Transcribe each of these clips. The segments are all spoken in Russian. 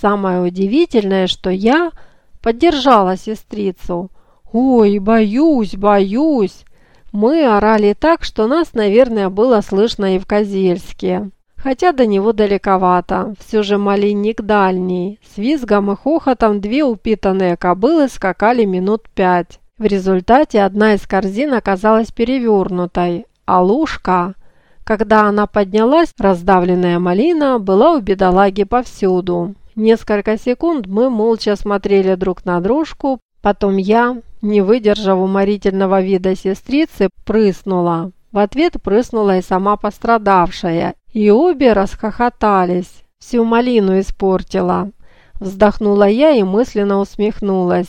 Самое удивительное, что я поддержала сестрицу. «Ой, боюсь, боюсь!» Мы орали так, что нас, наверное, было слышно и в Козельске. Хотя до него далековато, все же малинник дальний. С визгом и хохотом две упитанные кобылы скакали минут пять. В результате одна из корзин оказалась перевернутой, а лужка, когда она поднялась, раздавленная малина была у бедолаги повсюду. Несколько секунд мы молча смотрели друг на дружку, потом я, не выдержав уморительного вида сестрицы, прыснула. В ответ прыснула и сама пострадавшая, и обе расхохотались. Всю малину испортила. Вздохнула я и мысленно усмехнулась.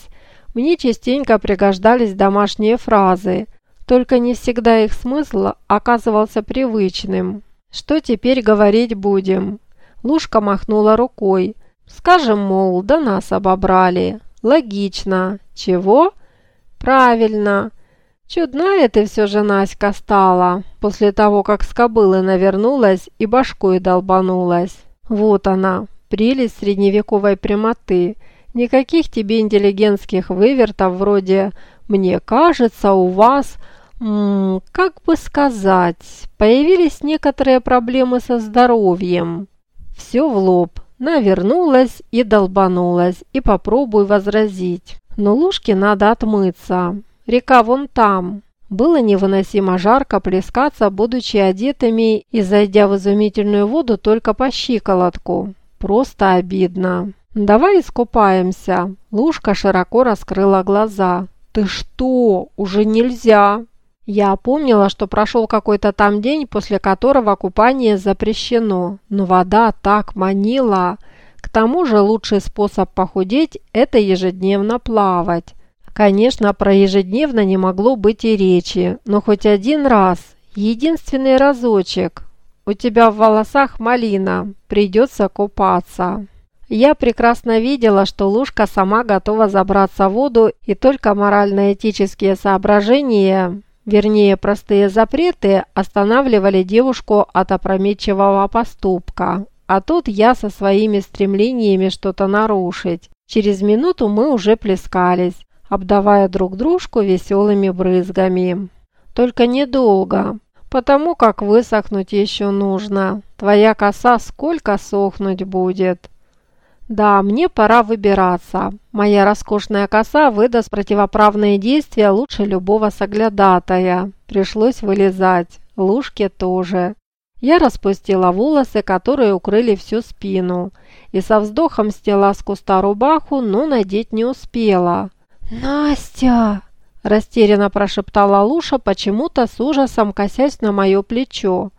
Мне частенько пригождались домашние фразы, только не всегда их смысл оказывался привычным. Что теперь говорить будем? Лушка махнула рукой. Скажем, мол, до нас обобрали. Логично. Чего? Правильно. Чудная ты все же Наська стала, после того, как с кобылы навернулась и башкой долбанулась. Вот она, прелесть средневековой прямоты. Никаких тебе интеллигентских вывертов вроде «мне кажется, у вас...» М -м, как бы сказать, появились некоторые проблемы со здоровьем. Все в лоб, навернулась и долбанулась, и попробуй возразить. Но Лушке надо отмыться. Река вон там. Было невыносимо жарко плескаться, будучи одетыми и зайдя в изумительную воду только по щиколотку. Просто обидно. «Давай искупаемся». Лушка широко раскрыла глаза. «Ты что? Уже нельзя!» Я помнила, что прошел какой-то там день, после которого купание запрещено, но вода так манила. К тому же лучший способ похудеть – это ежедневно плавать. Конечно, про ежедневно не могло быть и речи, но хоть один раз, единственный разочек. У тебя в волосах малина, придется купаться. Я прекрасно видела, что Лушка сама готова забраться в воду, и только морально-этические соображения, вернее простые запреты, останавливали девушку от опрометчивого поступка. А тут я со своими стремлениями что-то нарушить. Через минуту мы уже плескались обдавая друг дружку веселыми брызгами. Только недолго, потому как высохнуть еще нужно. Твоя коса сколько сохнуть будет? Да, мне пора выбираться. Моя роскошная коса выдаст противоправные действия лучше любого соглядатая. Пришлось вылезать. Лужке тоже. Я распустила волосы, которые укрыли всю спину, и со вздохом сняла с куста рубаху, но надеть не успела. «Настя!» – растерянно прошептала Луша, почему-то с ужасом косясь на мое плечо.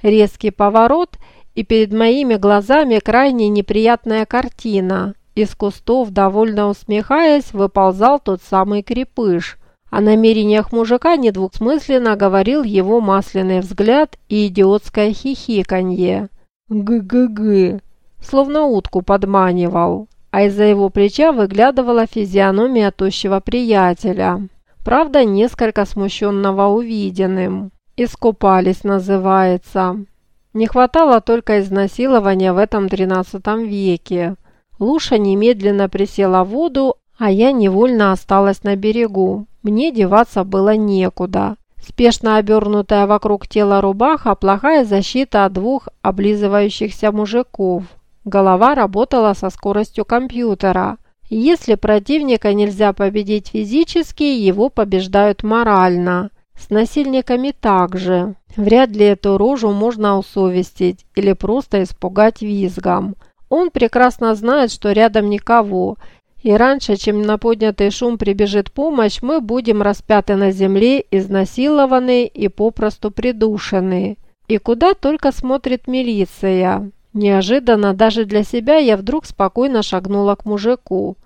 Резкий поворот, и перед моими глазами крайне неприятная картина. Из кустов, довольно усмехаясь, выползал тот самый крепыш. О намерениях мужика недвусмысленно говорил его масляный взгляд и идиотское хихиканье. «Гы-гы-гы!» Словно утку подманивал а из-за его плеча выглядывала физиономия тощего приятеля. Правда, несколько смущенного увиденным. «Искупались» называется. Не хватало только изнасилования в этом тринадцатом веке. Луша немедленно присела в воду, а я невольно осталась на берегу. Мне деваться было некуда. Спешно обернутая вокруг тела рубаха – плохая защита от двух облизывающихся мужиков. Голова работала со скоростью компьютера. Если противника нельзя победить физически, его побеждают морально. С насильниками также. Вряд ли эту рожу можно усовестить или просто испугать визгом. Он прекрасно знает, что рядом никого, и раньше, чем на поднятый шум прибежит помощь, мы будем распяты на земле, изнасилованы и попросту придушены. И куда только смотрит милиция. Неожиданно даже для себя я вдруг спокойно шагнула к мужику.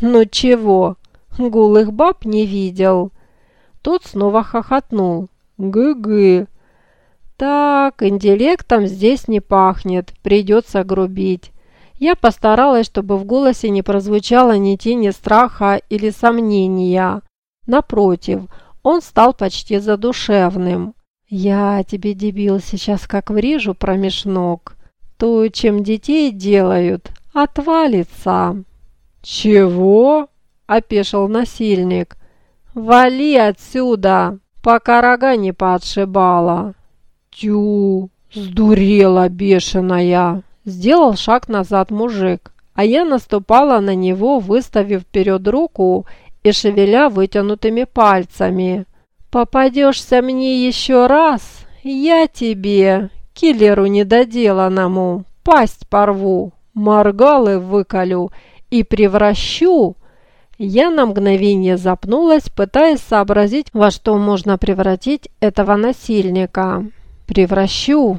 «Ну чего? Голых баб не видел?» Тот снова хохотнул. «Гы-гы!» «Так, интеллектом здесь не пахнет, придется грубить». Я постаралась, чтобы в голосе не прозвучало ни тени страха или сомнения. Напротив, он стал почти задушевным. «Я тебе, дебил, сейчас как врежу промеж ног» то, чем детей делают, отвалится». «Чего?» – опешил насильник. «Вали отсюда, пока рога не подшибала». «Тю, сдурела бешеная!» Сделал шаг назад мужик, а я наступала на него, выставив вперед руку и шевеля вытянутыми пальцами. «Попадешься мне еще раз, я тебе, киллеру недоделанному, пасть порву, моргалы выколю и превращу...» Я на мгновение запнулась, пытаясь сообразить, во что можно превратить этого насильника. «Превращу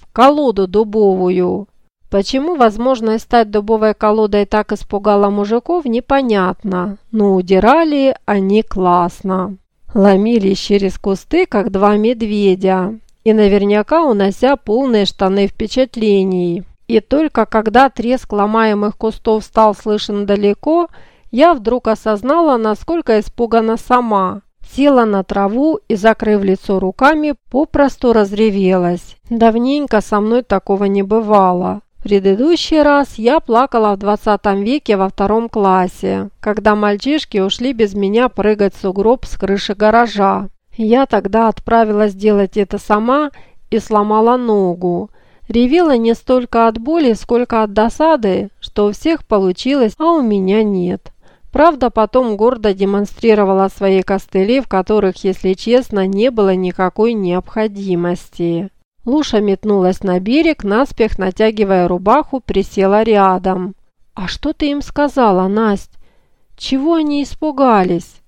в колоду дубовую». Почему возможность стать дубовой колодой так испугала мужиков, непонятно, но удирали они классно. Ломились через кусты, как два медведя, и наверняка унося полные штаны впечатлений. И только когда треск ломаемых кустов стал слышен далеко, я вдруг осознала, насколько испугана сама. Села на траву и, закрыв лицо руками, попросту разревелась. Давненько со мной такого не бывало. В предыдущий раз я плакала в 20 веке во втором классе, когда мальчишки ушли без меня прыгать в сугроб с крыши гаража. Я тогда отправилась делать это сама и сломала ногу. Ревела не столько от боли, сколько от досады, что у всех получилось, а у меня нет. Правда, потом гордо демонстрировала свои костыли, в которых, если честно, не было никакой необходимости. Луша метнулась на берег, наспех натягивая рубаху, присела рядом. «А что ты им сказала, Насть? Чего они испугались?»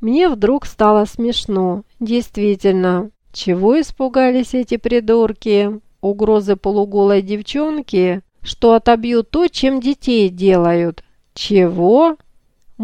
Мне вдруг стало смешно. Действительно, чего испугались эти придурки? Угрозы полуголой девчонки, что отобьют то, чем детей делают. Чего?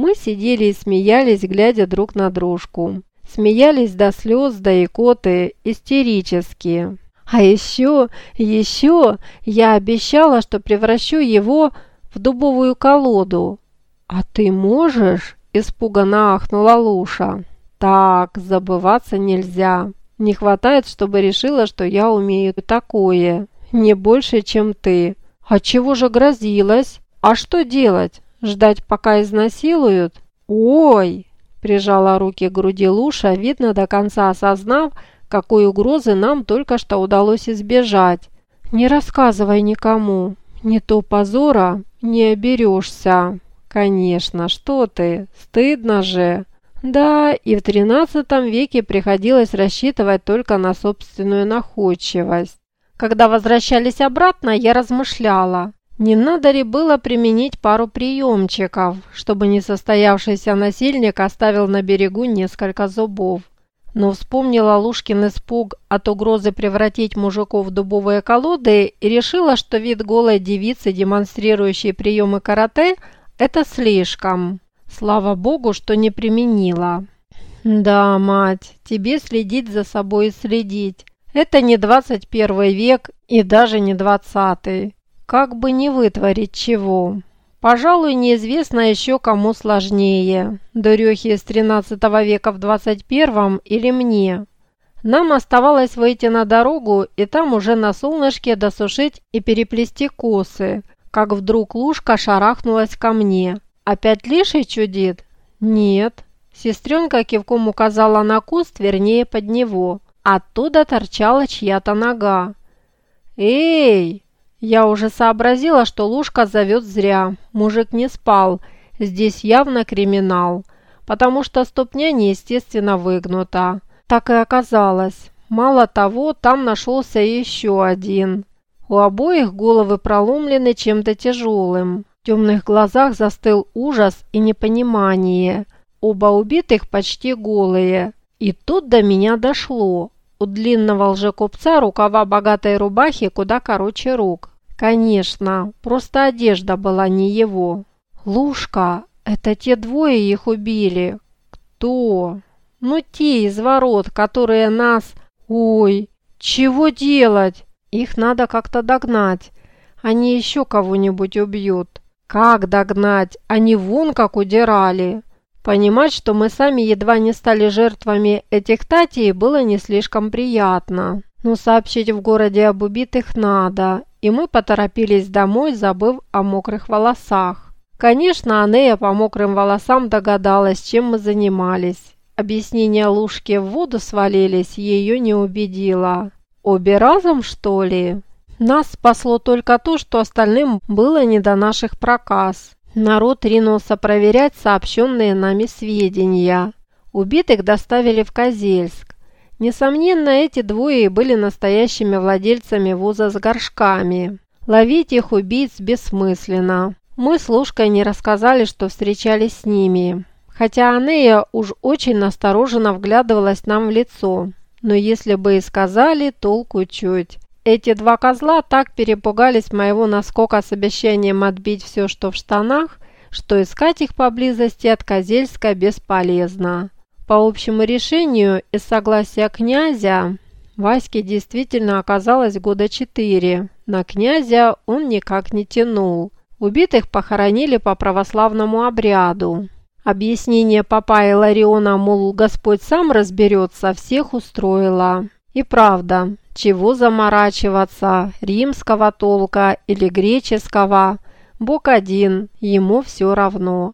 Мы сидели и смеялись, глядя друг на дружку. Смеялись до слез, до икоты, истерически. А еще, еще я обещала, что превращу его в дубовую колоду. А ты можешь? Испуганно ахнула Луша. Так, забываться нельзя. Не хватает, чтобы решила, что я умею такое. Не больше, чем ты. А чего же грозилась? А что делать? Ждать, пока изнасилуют? Ой! Прижала руки к груди Луша, видно, до конца осознав, какой угрозы нам только что удалось избежать. Не рассказывай никому, не то позора не оберешься. Конечно, что ты, стыдно же. Да, и в XIII веке приходилось рассчитывать только на собственную находчивость. Когда возвращались обратно, я размышляла, не надо ли было применить пару приемчиков, чтобы несостоявшийся насильник оставил на берегу несколько зубов но вспомнила Лушкин испуг от угрозы превратить мужиков в дубовые колоды и решила, что вид голой девицы, демонстрирующей приемы карате, это слишком. Слава богу, что не применила. «Да, мать, тебе следить за собой и следить. Это не 21 век и даже не 20 Как бы не вытворить чего». Пожалуй, неизвестно еще кому сложнее, дурехе из 13 века в 21 или мне. Нам оставалось выйти на дорогу и там уже на солнышке досушить и переплести косы, как вдруг лужка шарахнулась ко мне. «Опять лиший чудит?» «Нет». Сестренка кивком указала на куст, вернее под него. Оттуда торчала чья-то нога. «Эй!» Я уже сообразила, что Лушка зовет зря. Мужик не спал. Здесь явно криминал. Потому что ступня неестественно выгнута. Так и оказалось. Мало того, там нашелся еще один. У обоих головы проломлены чем-то тяжелым. В темных глазах застыл ужас и непонимание. Оба убитых почти голые. И тут до меня дошло. У длинного лжекупца рукава богатой рубахи куда короче рук. Конечно, просто одежда была не его. Лушка, это те двое их убили. Кто? Ну, те из ворот, которые нас... Ой, чего делать? Их надо как-то догнать. Они еще кого-нибудь убьют. Как догнать? Они вон как удирали. Понимать, что мы сами едва не стали жертвами этих татей, было не слишком приятно. Но сообщить в городе об убитых надо, и мы поторопились домой, забыв о мокрых волосах. Конечно, Анея по мокрым волосам догадалась, чем мы занимались. Объяснение Лушки в воду свалились ее не убедило. Обе разом, что ли? Нас спасло только то, что остальным было не до наших проказ. Народ ринулся проверять сообщенные нами сведения. Убитых доставили в Козельск. Несомненно, эти двое были настоящими владельцами вуза с горшками. Ловить их убийц бессмысленно. Мы с Лушкой не рассказали, что встречались с ними. Хотя Анея уж очень настороженно вглядывалась нам в лицо. Но если бы и сказали, толку чуть. Эти два козла так перепугались моего наскока с обещанием отбить все, что в штанах, что искать их поблизости от Козельска бесполезно. По общему решению и согласия князя, Ваське действительно оказалось года четыре. На князя он никак не тянул. Убитых похоронили по православному обряду. Объяснение папа Илариона, мол, Господь сам разберется, всех устроило. И правда, чего заморачиваться, римского толка или греческого, Бог один, ему все равно.